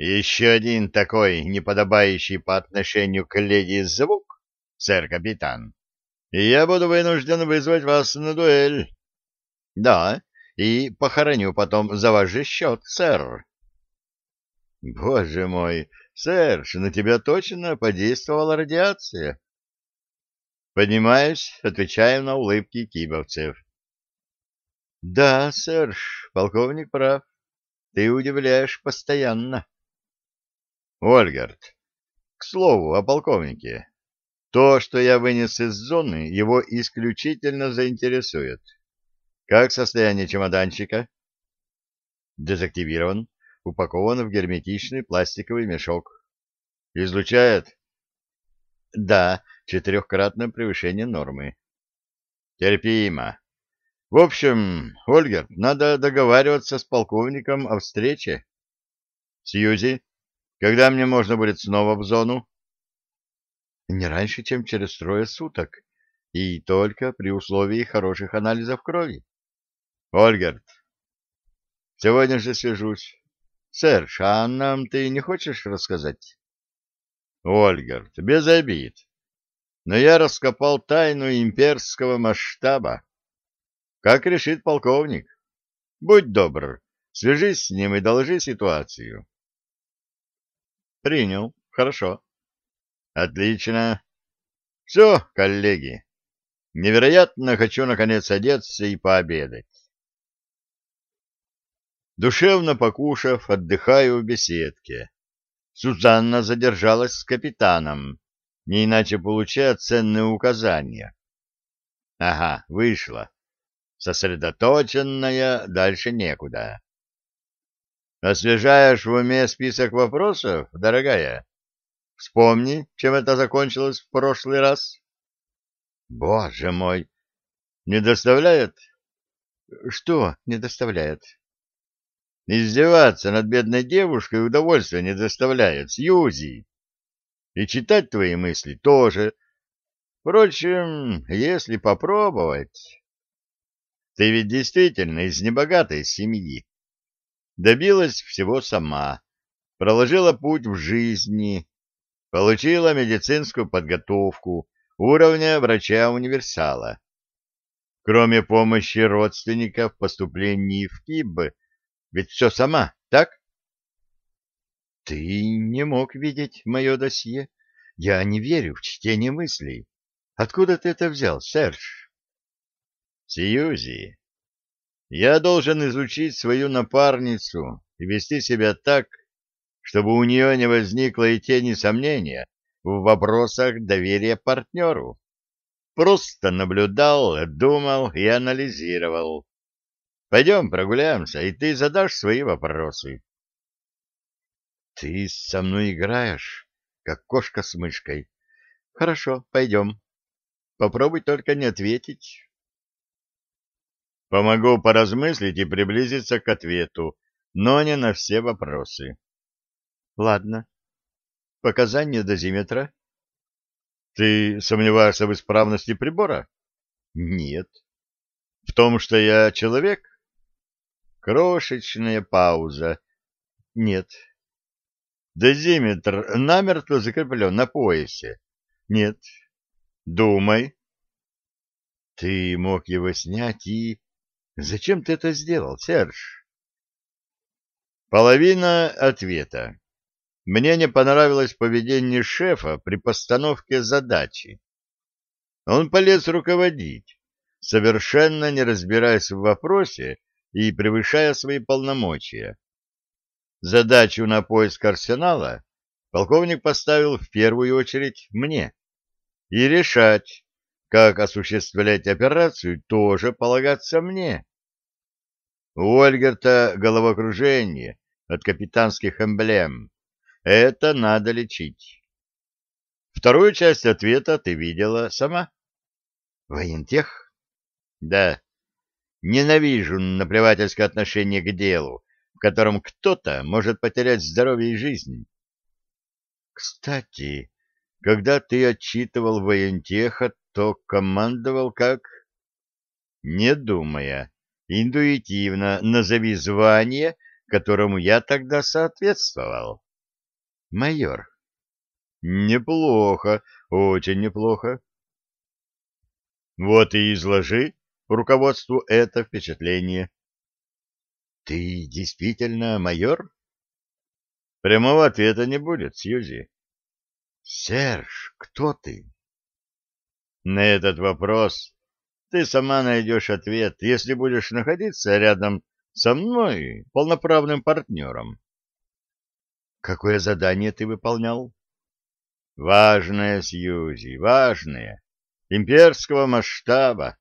Еще один такой неподобающий по отношению к леди звук, сэр-капитан, и я буду вынужден вызвать вас на дуэль. Да, и похороню потом за ваш же счет, сэр. Боже мой, Сэрж, на тебя точно подействовала радиация. Поднимаюсь, отвечаю на улыбки кибовцев. Да, Сэрж, полковник прав. Ты удивляешь постоянно. Ольгард, к слову о полковнике. То, что я вынес из зоны, его исключительно заинтересует. Как состояние чемоданчика? Дезактивирован упакован в герметичный пластиковый мешок. Излучает? Да, четырехкратное превышение нормы. Терпимо. В общем, Ольгер, надо договариваться с полковником о встрече. Сьюзи, когда мне можно будет снова в зону? Не раньше, чем через трое суток, и только при условии хороших анализов крови. Ольгерт, сегодня же свяжусь. Серж, а нам ты не хочешь рассказать? Ольгард, без обид. Но я раскопал тайну имперского масштаба. Как решит полковник? Будь добр, свяжись с ним и доложи ситуацию. Принял. Хорошо. Отлично. Все, коллеги. Невероятно хочу наконец одеться и пообедать. Душевно покушав, отдыхаю в беседке. Сузанна задержалась с капитаном, не иначе получая ценные указания. Ага, вышла. Сосредоточенная, дальше некуда. Освежаешь в уме список вопросов, дорогая? Вспомни, чем это закончилось в прошлый раз. Боже мой! Не доставляет? Что не доставляет? Издеваться над бедной девушкой удовольствия не доставляет, Сьюзи. И читать твои мысли тоже. Впрочем, если попробовать... Ты ведь действительно из небогатой семьи. Добилась всего сама, проложила путь в жизни, получила медицинскую подготовку уровня врача-универсала. Кроме помощи родственников в поступлении в КИБ, ведь все сама, так? Ты не мог видеть мое досье. Я не верю в чтение мыслей. Откуда ты это взял, Серж? Сьюзи, я должен изучить свою напарницу и вести себя так, чтобы у нее не возникло и тени сомнения в вопросах доверия партнеру. Просто наблюдал, думал и анализировал. Пойдем прогуляемся, и ты задашь свои вопросы. Ты со мной играешь, как кошка с мышкой. Хорошо, пойдем. Попробуй только не ответить. Помогу поразмыслить и приблизиться к ответу, но не на все вопросы. Ладно. Показания дозиметра? Ты сомневаешься в исправности прибора? Нет. В том, что я человек? Крошечная пауза. Нет. Дозиметр намертво закреплен на поясе. Нет. Думай. Ты мог его снять и... Зачем ты это сделал, Серж? Половина ответа. Мне не понравилось поведение шефа при постановке задачи. Он полез руководить, совершенно не разбираясь в вопросе, и превышая свои полномочия. Задачу на поиск арсенала полковник поставил в первую очередь мне. И решать, как осуществлять операцию, тоже полагаться мне. У Ольгерта головокружение от капитанских эмблем. Это надо лечить. Вторую часть ответа ты видела сама. Воентех? Да. Ненавижу наплевательское отношение к делу, в котором кто-то может потерять здоровье и жизнь. Кстати, когда ты отчитывал воентеха, то командовал как... Не думая, интуитивно назови звание, которому я тогда соответствовал. Майор. Неплохо, очень неплохо. Вот и изложи руководству это впечатление. Ты действительно майор? Прямого ответа не будет, Сьюзи. Серж, кто ты? На этот вопрос ты сама найдешь ответ, если будешь находиться рядом со мной, полноправным партнером. Какое задание ты выполнял? Важное, Сьюзи, важное. Имперского масштаба.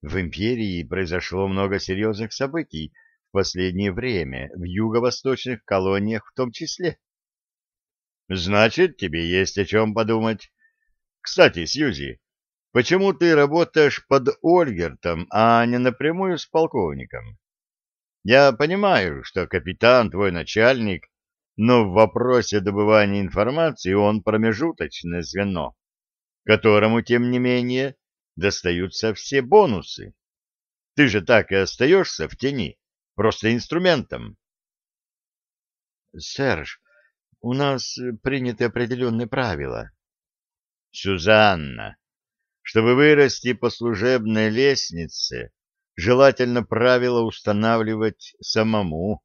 В империи произошло много серьезных событий в последнее время, в юго-восточных колониях в том числе. Значит, тебе есть о чем подумать. Кстати, Сьюзи, почему ты работаешь под Ольгертом, а не напрямую с полковником? Я понимаю, что капитан твой начальник, но в вопросе добывания информации он промежуточное звено, которому, тем не менее, достаются все бонусы. Ты же так и остаешься в тени, просто инструментом. Серж, у нас приняты определенные правила. Сюзанна, чтобы вырасти по служебной лестнице, желательно правила устанавливать самому.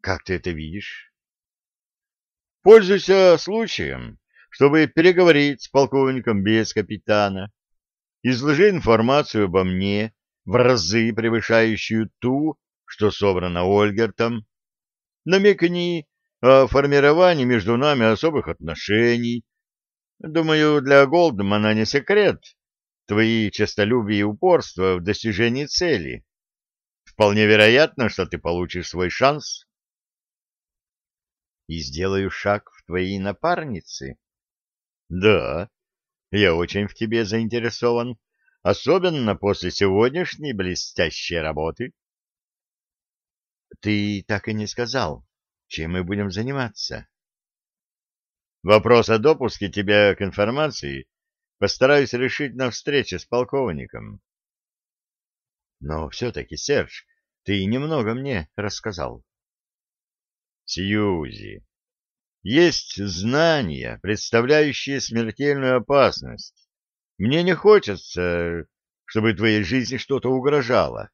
Как ты это видишь? Пользуйся случаем чтобы переговорить с полковником без капитана. Изложи информацию обо мне, в разы превышающую ту, что собрана Ольгертом. Намекни о формировании между нами особых отношений. Думаю, для Голдмана не секрет твои честолюбие и упорство в достижении цели. Вполне вероятно, что ты получишь свой шанс. И сделаю шаг в твои напарницы, да, я очень в тебе заинтересован, особенно после сегодняшней блестящей работы. Ты так и не сказал, чем мы будем заниматься. Вопрос о допуске тебя к информации постараюсь решить на встрече с полковником. Но все-таки, Серж, ты немного мне рассказал. Сьюзи, есть знания, представляющие смертельную опасность. Мне не хочется, чтобы твоей жизни что-то угрожало.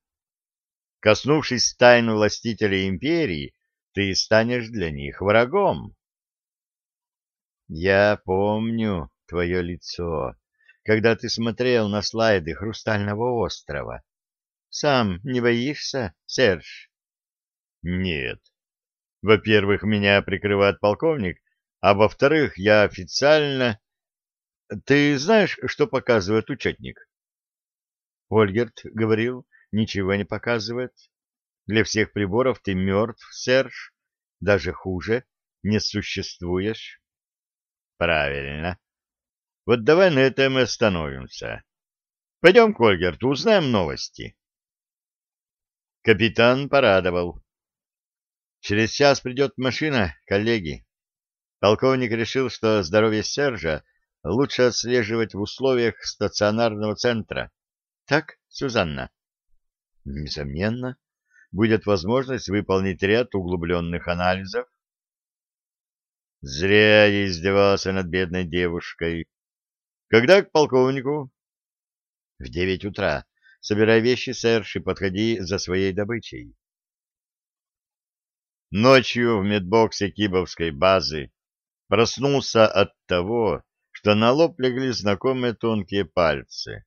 Коснувшись тайн властителя империи, ты станешь для них врагом. Я помню твое лицо, когда ты смотрел на слайды Хрустального острова. Сам не боишься, Серж? Нет, во-первых, меня прикрывает полковник, а во-вторых, я официально... Ты знаешь, что показывает учетник? Ольгерт говорил, ничего не показывает. Для всех приборов ты мертв, Серж. Даже хуже, не существуешь. Правильно. Вот давай на этом и остановимся. Пойдем к узнаем новости. Капитан порадовал. Через час придет машина, коллеги. Полковник решил, что здоровье Сержа лучше отслеживать в условиях стационарного центра. Так, Сюзанна? Несомненно, будет возможность выполнить ряд углубленных анализов. Зря я издевался над бедной девушкой. Когда к полковнику? В девять утра. Собирай вещи, Серж, и подходи за своей добычей. Ночью в медбоксе Кибовской базы проснулся от того, что на лоб легли знакомые тонкие пальцы.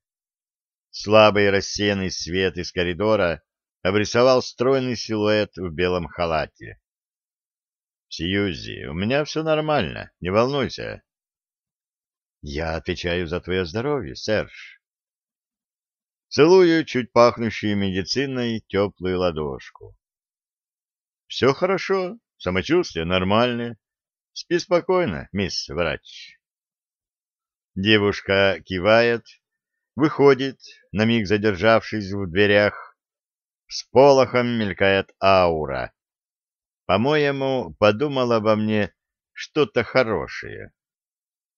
Слабый рассеянный свет из коридора обрисовал стройный силуэт в белом халате. «Сьюзи, у меня все нормально, не волнуйся». «Я отвечаю за твое здоровье, Серж». Целую чуть пахнущую медициной теплую ладошку. Все хорошо, самочувствие нормальное. Спи спокойно, мисс врач. Девушка кивает, выходит, на миг задержавшись в дверях. С полохом мелькает аура. По-моему, подумала обо мне что-то хорошее.